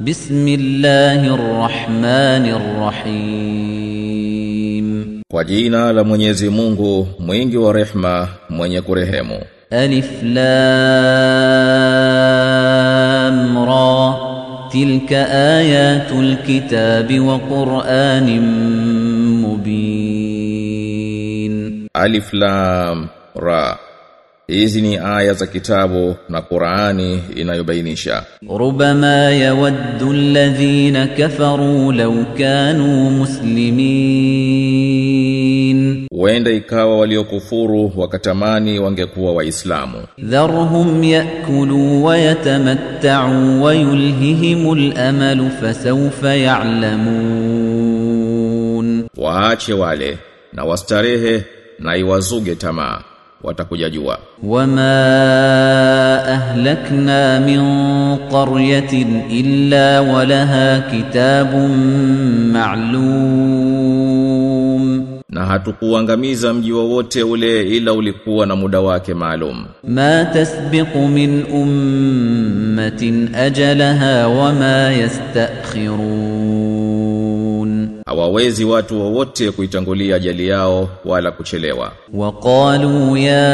بسم الله الرحمن الرحيم. وجينا لمن يزمونه من جوا رحمة من ألف لام را تلك آيات الكتاب وقرآن مبين ألف لام را Hizi ni aya za kitabu na Qur'ani inayobainisha. Rubama yawaddu alladhina kafaru law kanu muslimin. Huenda ikawa waliokufuru wakatamani wangekuwa waislamu. Dharhum yakulu wa yatamatta'u wa yulhihimul amal fasawfa ya'lamun. Waache wale na wastarehe na iwazuge tamaa watakuja jua. Wama ahlakna min qaryatin illa walaha kitabun ma'lum. Na hatukuangamiza mji wowote ule ila ulikuwa na muda wake maalum. Ma tasbiqu min ummatin ajalaha wama yastakhirun hawawezi watu wowote kuitangulia ajali yao wala kuchelewa. Waqalu ya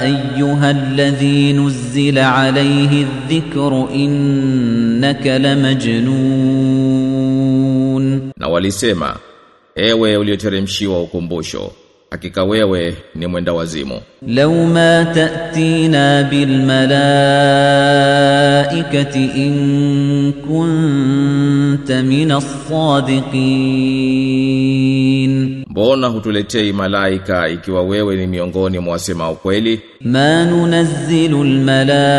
ayyuhalladhi nuzila alayhi adh-dhikru innaka lamajnun. Na walisema ewe ulioteremshiwa ukumbusho hakika wewe ni mwenda wazimu. Lau ma tatina bil malaikati in kunta min as-sadiqin, mbona hutuletei malaika ikiwa wewe ni miongoni mwa wasema ukweli? Ma nunazzilu al malaikata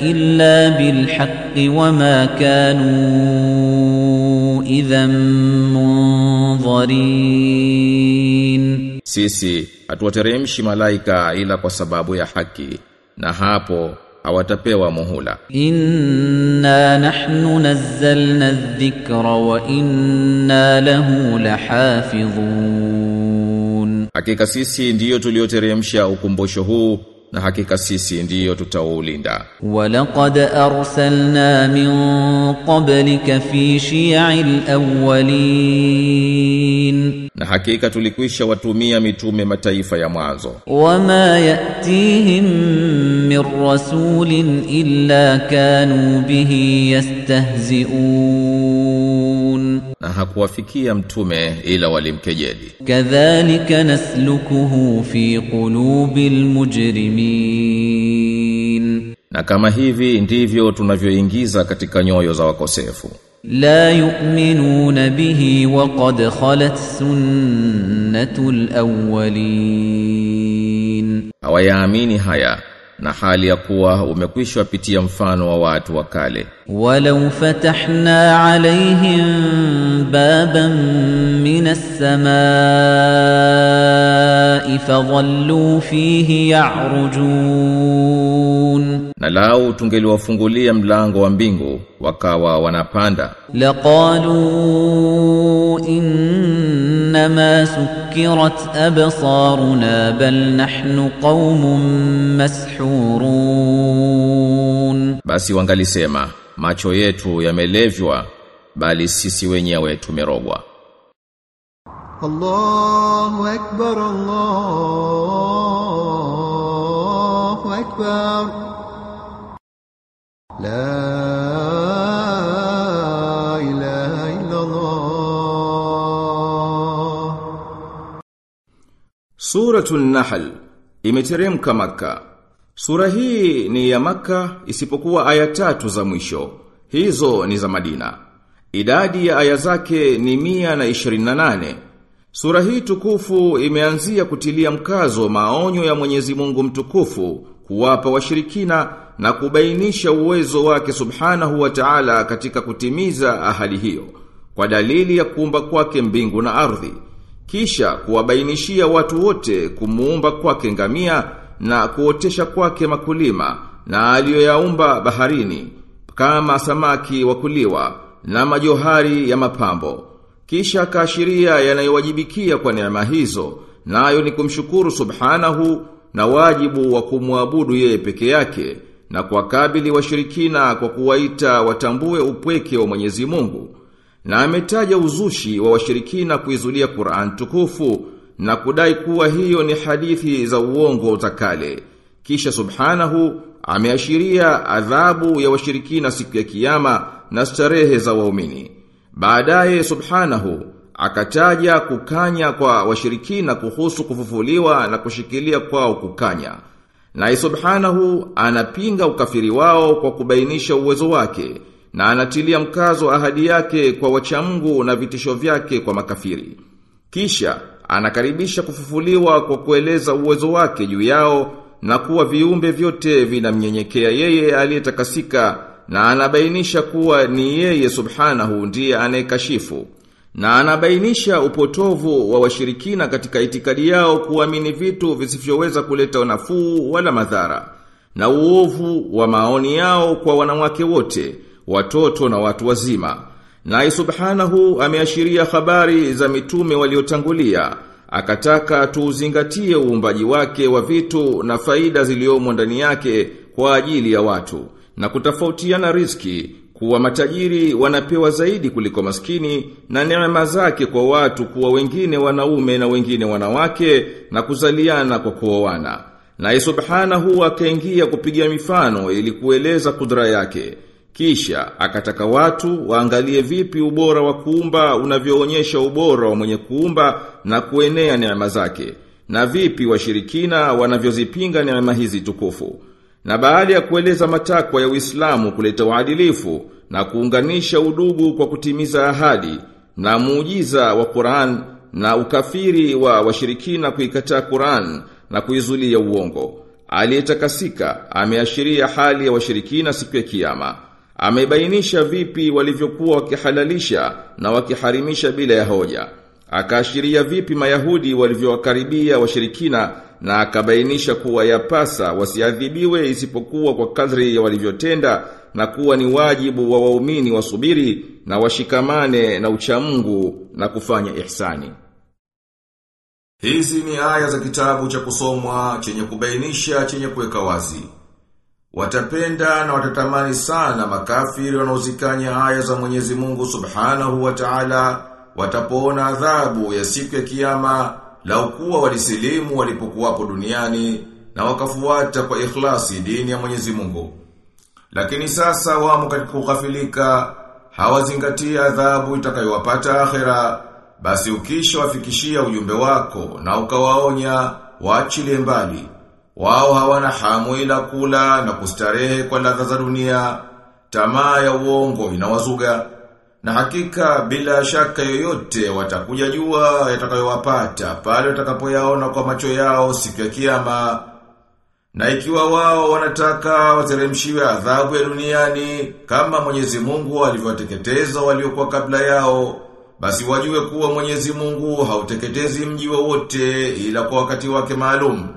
illa bil haqqi wa ma kanu idhan منظرين sisi hatuwateremshi malaika ila kwa sababu ya haki na hapo hawatapewa muhula. Inna nahnu nazzalna adh-dhikra wa inna lahu hakika sisi ndiyo tulioteremsha ukumbusho huu na hakika sisi ndiyo tutaulinda. Walaqad arsalna min qablika fi shi'il awwalin, na hakika tulikwisha watumia mitume mataifa ya mwanzo. Wama yatihim min rasulin illa kanu bihi yastahzi'un na hakuwafikia mtume ila walimkejeli. Kadhalika naslukuhu fi qulubil mujrimin, na kama hivi ndivyo tunavyoingiza katika nyoyo za wakosefu. La yu'minuna bihi wa qad khalat sunnatul awwalin, hawayaamini haya na hali ya kuwa umekwishwa pitia mfano wa watu wa kale. Walau fatahna alaihim baban minas samai fadhallu fihi ya'rujun. Na lau tungeliwafungulia mlango wa mbingu wakawa wanapanda. Laqalu in إنما سكرت أبصارنا بل نحن قوم مسحورون basi wangalisema macho yetu yamelevywa bali sisi wenyewe tumerogwa. الله أكبر الله أكبر لا Suratul Nahl imeteremka maka. Sura hii ni ya maka isipokuwa aya tatu za mwisho. Hizo ni za Madina. Idadi ya aya zake ni mia na ishirini na nane. Sura hii tukufu imeanzia kutilia mkazo maonyo ya Mwenyezi Mungu mtukufu kuwapa washirikina na kubainisha uwezo wake Subhanahu wa Ta'ala katika kutimiza ahadi hiyo kwa dalili ya kuumba kwake mbingu na ardhi kisha kuwabainishia watu wote kumuumba kwake ngamia na kuotesha kwake makulima na aliyoyaumba baharini kama samaki wakuliwa na majohari ya mapambo. Kisha kaashiria yanayowajibikia kwa neema hizo nayo ni kumshukuru subhanahu na wajibu wa kumwabudu yeye peke yake na kuwakabili washirikina kwa kuwaita watambue upweke wa Mwenyezi Mungu na ametaja uzushi wa washirikina kuizulia Qur'an tukufu na kudai kuwa hiyo ni hadithi za uongo za kale. Kisha subhanahu ameashiria adhabu ya washirikina siku ya kiyama na starehe za waumini. Baadaye subhanahu akataja kukanya kwa washirikina kuhusu kufufuliwa na kushikilia kwao kukanya. Na subhanahu anapinga ukafiri wao kwa kubainisha uwezo wake na anatilia mkazo ahadi yake kwa wachamgu na vitisho vyake kwa makafiri. Kisha anakaribisha kufufuliwa kwa kueleza uwezo wake juu yao na kuwa viumbe vyote vinamnyenyekea yeye aliyetakasika na anabainisha kuwa ni yeye subhanahu ndiye anayekashifu na anabainisha upotovu wa washirikina katika itikadi yao kuamini vitu visivyoweza kuleta unafuu wala madhara na uovu wa maoni yao kwa wanawake wote watoto na watu wazima na subhanahu ameashiria habari za mitume waliotangulia akataka tuuzingatie uumbaji wake wa vitu na faida ziliomo ndani yake kwa ajili ya watu na kutofautiana riski kuwa matajiri wanapewa zaidi kuliko maskini na neema zake kwa watu kuwa wengine wanaume na wengine wanawake na kuzaliana kwa kuoana. Na subhanahu akaingia kupiga mifano ili kueleza kudra yake. Kisha akataka watu waangalie vipi ubora wa kuumba unavyoonyesha ubora wa mwenye kuumba na kuenea neema zake. Na vipi washirikina wanavyozipinga neema hizi tukufu. Na baada ya kueleza matakwa ya Uislamu kuleta uadilifu na kuunganisha udugu kwa kutimiza ahadi na muujiza wa Qur'an na ukafiri wa washirikina kuikataa Qur'an na kuizulia uongo. Aliyetakasika ameashiria hali ya washirikina siku ya kiyama. Amebainisha vipi walivyokuwa wakihalalisha na wakiharimisha bila ya hoja. Akaashiria vipi Mayahudi walivyowakaribia washirikina na akabainisha kuwa yapasa wasiadhibiwe isipokuwa kwa kadri ya walivyotenda na kuwa ni wajibu wa waumini wasubiri na washikamane na uchamungu na kufanya ihsani. Hizi ni aya za kitabu cha kusomwa chenye kubainisha chenye kuweka wazi. Watapenda na watatamani sana makafiri wanaozikanya aya za Mwenyezi Mungu Subhanahu wa Ta'ala watapoona adhabu ya siku ya kiyama laukuwa walisilimu walipokuwapo duniani na wakafuata kwa ikhlasi dini ya Mwenyezi Mungu. Lakini sasa wamo katika kughafilika, hawazingatia adhabu itakayowapata akhera, basi ukisha wafikishia ujumbe wako na ukawaonya waachilie mbali. Wao hawana hamu ila kula na kustarehe kwa ladha za dunia, tamaa ya uongo inawazuga. Na hakika bila shaka yoyote watakuja jua yatakayowapata pale watakapoyaona kwa macho yao siku ya kiyama. Na ikiwa wao wanataka wateremshiwe adhabu ya duniani kama Mwenyezi Mungu alivyowateketeza waliokuwa kabla yao, basi wajue kuwa Mwenyezi Mungu hauteketezi mji wowote ila kwa wakati wake maalum.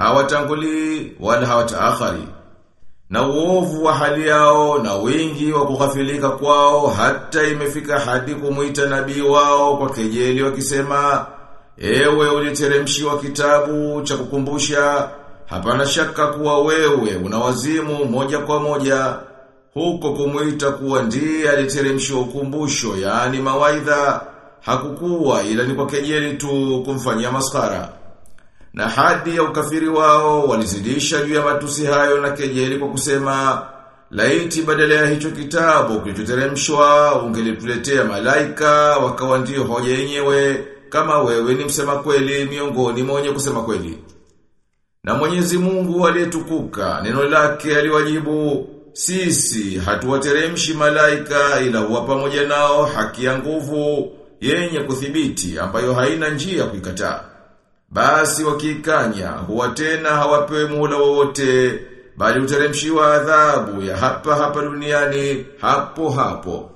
Hawatanguli wala hawataakhari. Na uovu wa hali yao na wingi wa kughafilika kwao hata imefika hadi kumuita nabii wao kwa kejeli wakisema Ewe uliteremshiwa kitabu cha kukumbusha hapana shaka kuwa wewe unawazimu moja kwa moja huko kumuita kuwa ndiye aliteremshiwa ukumbusho yaani mawaidha hakukuwa ila ni kwa kejeli tu kumfanyia maskara na hadi ya ukafiri wao walizidisha juu ya matusi hayo na kejeli kwa kusema laiti badala ya hicho kitabu kilichoteremshwa ungelituletea malaika wakawa ndio hoja yenyewe kama wewe ni msema kweli miongoni mwa wenye kusema kweli. Na Mwenyezi Mungu aliyetukuka neno lake aliwajibu sisi hatuwateremshi malaika ila huwa pamoja nao haki ya nguvu yenye kuthibiti ambayo haina njia kuikataa. Basi wakikanya huwa tena hawapewi muhula wowote bali uteremshiwa adhabu ya hapa hapa duniani hapo hapo.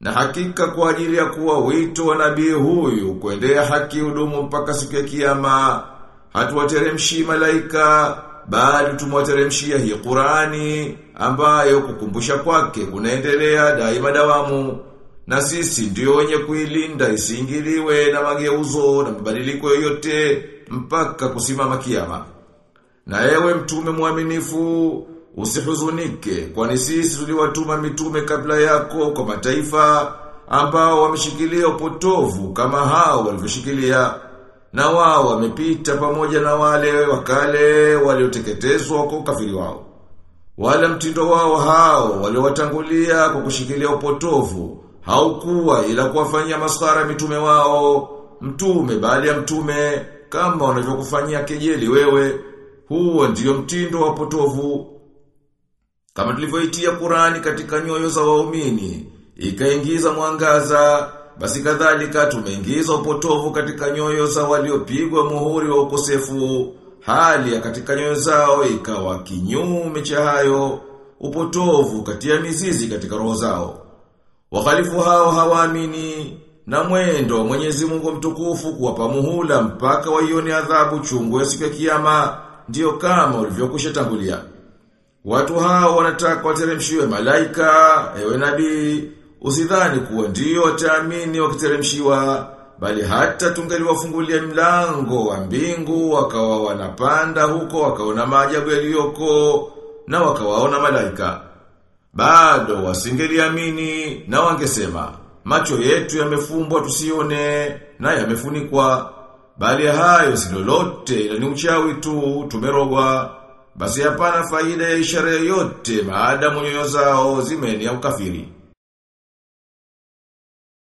Na hakika kwa ajili ya kuwa wito wa nabii huyu kuendea haki hudumu mpaka siku ya kiyama hatuwateremshi malaika bali tumwateremshia hii Qurani ambayo kukumbusha kwake kunaendelea daima dawamu na sisi ndio wenye kuilinda isiingiliwe na mageuzo na mabadiliko yoyote mpaka kusimama kiyama. Na ewe mtume mwaminifu, Usihuzunike, kwani sisi tuliwatuma mitume kabla yako kwa mataifa ambao wameshikilia upotovu kama hao walivyoshikilia na wao wamepita pamoja na wale wakale walioteketezwa kwa ukafiri wao. Wala mtindo wao hao waliowatangulia kwa kushikilia upotovu haukuwa ila kuwafanyia maskhara mitume wao, mtume baada ya mtume kama wanavyokufanyia kejeli wewe. Huo ndiyo mtindo wa potovu Kama tulivyoitia Qurani katika nyoyo za waumini, ikaingiza mwangaza, basi kadhalika tumeingiza upotovu katika nyoyo za waliopigwa muhuri wa ukosefu, hali ya katika nyoyo zao ikawa kinyume cha hayo, upotovu katia mizizi katika roho zao. Wakhalifu hao hawaamini na mwendo Mwenyezi Mungu mtukufu kuwapa muhula mpaka waione adhabu chungu ya siku ya kiyama ndio kama ulivyokusha tangulia. Watu hao wanataka wateremshiwe malaika, ewe nabii, usidhani kuwa ndio wataamini wakiteremshiwa, bali hata tungeliwafungulia mlango wa mbingu wakawa wanapanda huko wakaona maajabu yaliyoko na wakawaona malaika. Bado wasingeliamini na wangesema, macho yetu yamefumbwa tusione na yamefunikwa, bali hayo si lolote ila ni uchawi tu tumerogwa. Basi hapana faida ya ishara yote maadamu nyoyo zao zimeni ya ukafiri.